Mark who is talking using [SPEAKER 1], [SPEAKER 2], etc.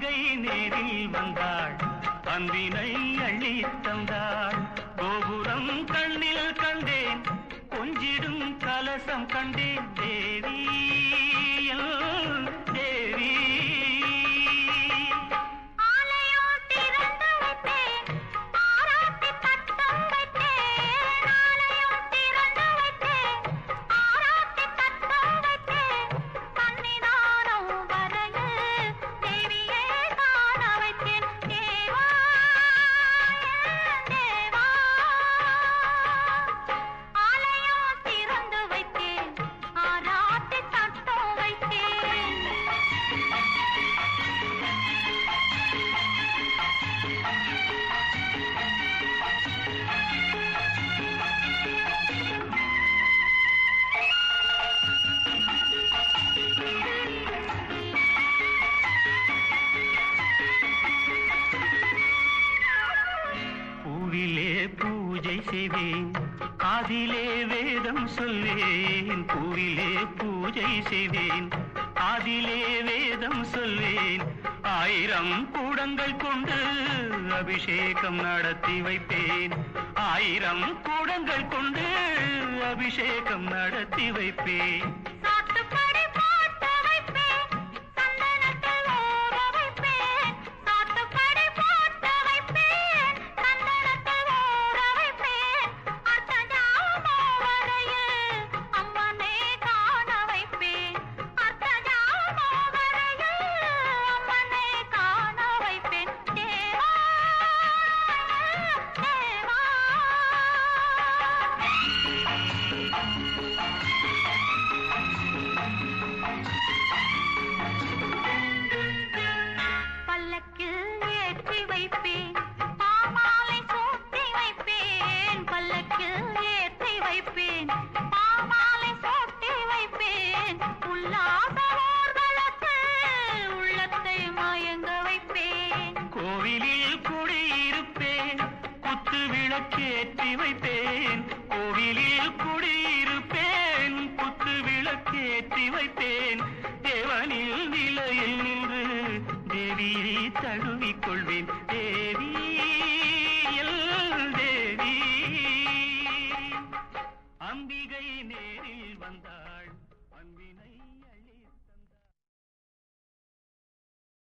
[SPEAKER 1] அம்பிகை நேரில் வந்தாள். அன்பினை அள்ளி தந்தாள் கோபுரம் கண்ணில் கண்டேன். கொஞ்சிடும் கலசம் கண்டேன். பூவிலே பூஜை செய்வேன் காதிலே வேதம் சொல்வேன் பூவிலே பூஜை செய்வேன் காதிலே வேதம் சொல்வேன். ஆயிரம் கூடங்கள் கொண்டு அபிஷேகம் நடத்தி வைப்பேன். ஆயிரம் கூடங்கள் கொண்டு அபிஷேகம் நடத்தி வைப்பேன்.
[SPEAKER 2] வைப்பேன். பாமாலை சூட்டி வைப்பேன். உல்லாச ஊர்வலத்தில் உள்ளத்தை மயங்க வைப்பேன்.
[SPEAKER 1] கோவிலில் குடியிருப்பேன். குத்து விளக்கேற்றி வைப்பேன். கோவிலில் குடியிருப்பேன். குத்து விளக்கேற்றி வைப்பேன். தேவனில் நிலையில் நின்று தேவியை தழுவிக் கொள்வேன். வந்தாள்